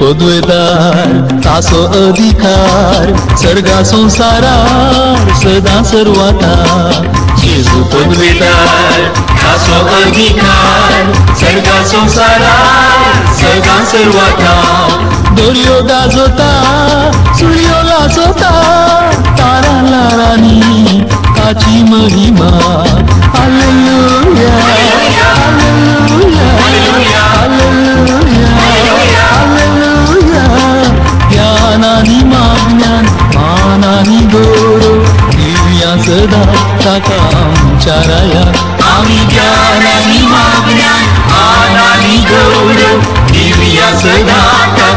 पदवेदार तासो अधिकार सर्गा संसारार सदा सर्वाता जेजू पदवेदार तासो अधिकार सर्गा संसारार सदा सर्वाता दर्यो गाजोता सूर्यो लाजोता तारा लारानी ताची महिमा। आमी जाणी घेवय सु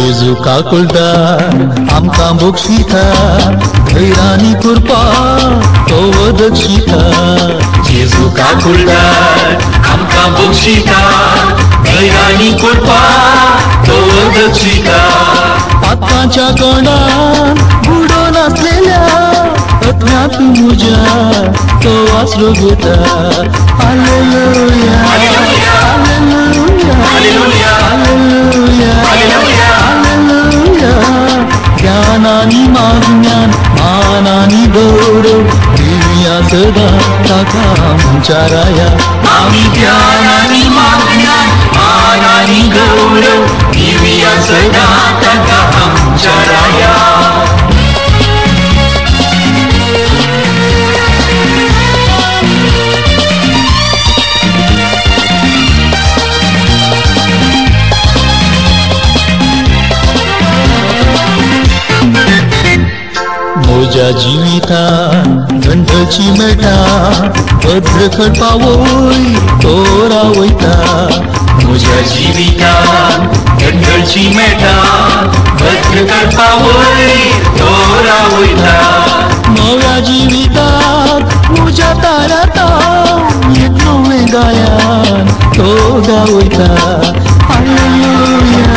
बेजुका कुलदार आमकां बोक्षिता धैरानी कुरपा तो दक्षिता जेजू कुलदार आमकां बोक्षिता धैरानी कुरपा तो दक्षिता पाताच्या कोणान बुडो नासलेल्या अत्म्यात मुज्या तो वासरो घेता। हालेलुया सदा ताका आमच्या राया ज्ञानानी म्हज्या जिवितान गंठची मेटा भद्र खडपावय तोरा वयता म्हज्या जिवितान गंठची मेटा भद्र खडपावय तोरा वयता नव्या जिविताक म्हज्या ताराता एक नवें तो गावयता हालेलुया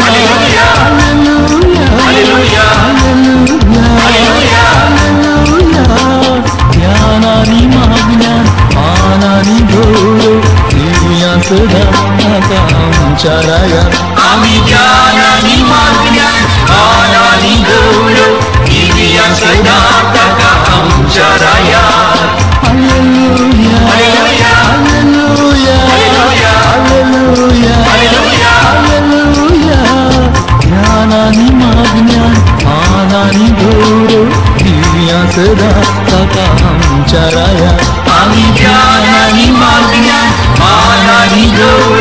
आमच्याराया आम्ही ज्ञानानी माज्ञान मानानी गौरव दिव्या सदा ताका आमच्याराया hallelujah hallelujah hallelujah hallelujah hallelujah ज्ञानानी माज्ञान मानानी गौरव दिव्या सदा ताका आमच्याराया आम्ही ज्ञानानी माज्ञान मानानी गौरव दिव्या सदा ताका